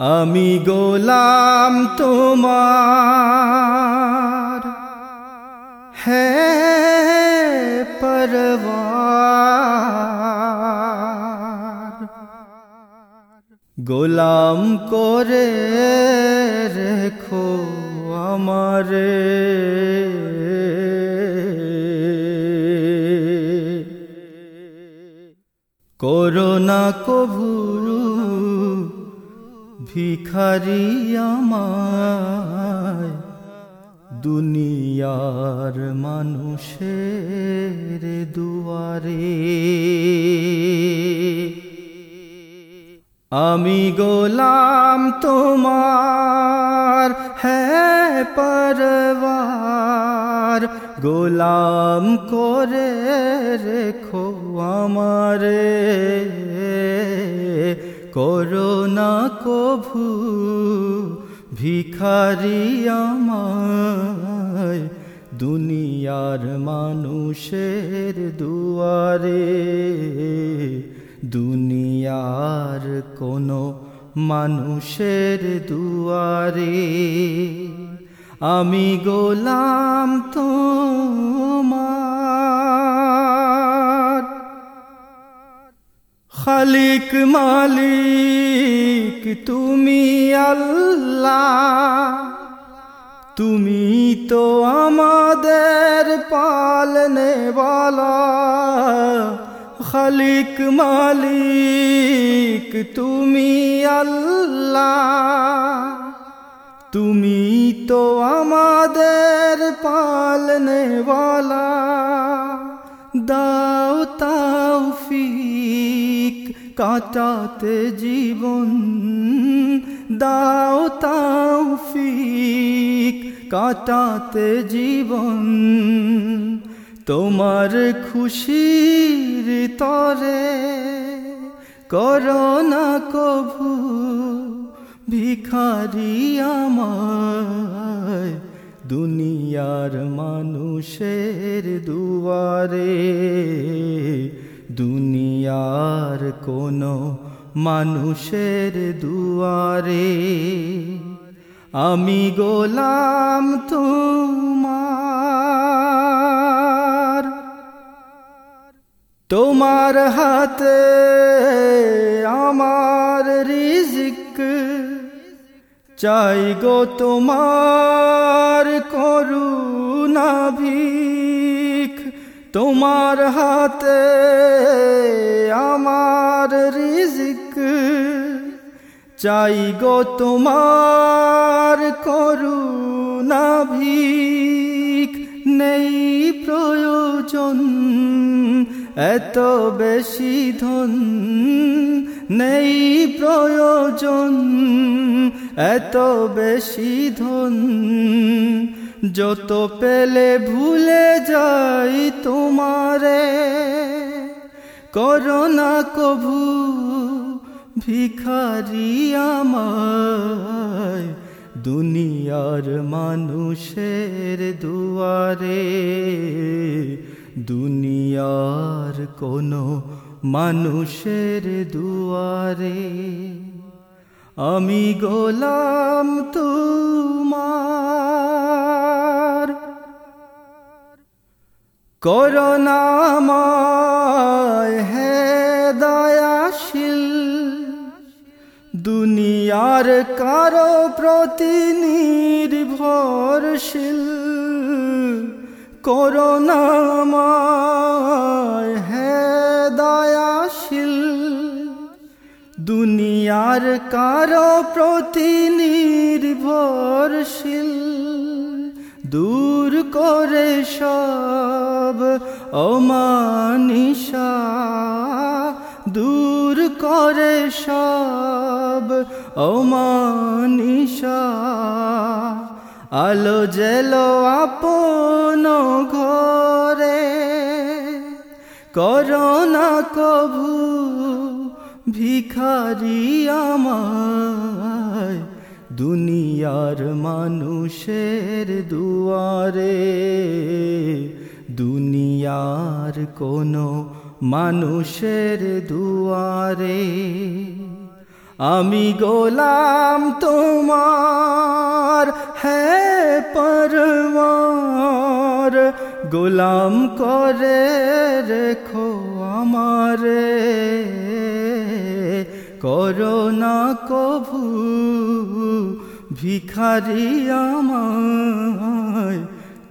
আমি গোলাম তোমার। হ্যাঁ পরবার গোলাম করে রেখো আমারে। করোনা কভু ভিখারি আমায় দুনিয়ার মানুষের দুয়ারে। আমি গোলাম তোমার হ্যাঁ পরবার গোলাম করে রেখো আমারে। করোনা কভু ভিখারি আমায় দুনিয়ার মানুষের দুয়ারে দুনিয়ার কোনো মানুষের দুয়ারে। আমি গোলাম তোমার খালিক মালিক, তুমি আল্লাহ। তুমি তো আমাদের পালনে বলা। খালিক মালিক, তুমি আল্লাহ। তুমি তো আমাদের পালনে বলা। দাও তৌফিক কাটাতে জীবন, দাও তৌফিক কাটাতে জীবন। তোমার খুশির তরে করোনা কভু, ভিখারি আমায়। দুনিয়ার মানুষের দুয়ারে দুনিয়ার কোনো মানুষের দুয়ারে, আমি গোলাম তোমার। তোমার হাতে আমার রিজিক চাই গো তোমার করুণা ভিক তোমার হাতে আমার রিজিক। চাই গো তোমার করুণা ভিক নেই প্রয়োজন এত বেশি ধন। নেই প্রয়োজন এত বেশি ধন। যত পেলে ভুলে যাই তোমারে। করোনা কভু ভিখারি আমায়, দুনিয়ার মানুষের দুয়ারে। দুনিয়ার কোনো মানুষের দুয়ারে। আমি গোলাম তোমার। করোনাময় হে দয়াশীল দুনিয়ার কারও প্রতি নির্ভরশীল। করোনাময় দুনিয়ার কারও প্রতি নির্ভরশীল। দূর করে সব অমানিসা। দূর করে সব অমানিসা। আলো জেলো আপন ঘরে। করোনা কভু ভিখারি আমায়, দুনিয়ার মানুষের দুয়ারে, দুনিয়ার কোনো মানুষের দুয়ারে। আমি গোলাম তোমার হ্যাঁ পরমার, গোলাম করে রেখো আমারে। করোনা কভু, ভিখারি আমায়,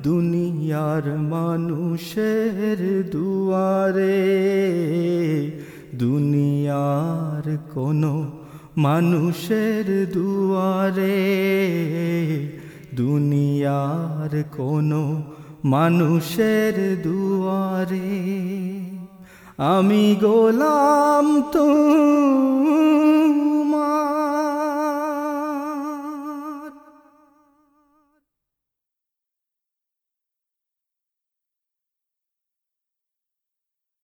দুনিয়ার মানুষের দুয়ারে। দুনিয়ার কোনো মানুষের দুয়ারে, দুনিয়ার কোনো মানুষের দুয়ারে। আমি গোলাম তুমি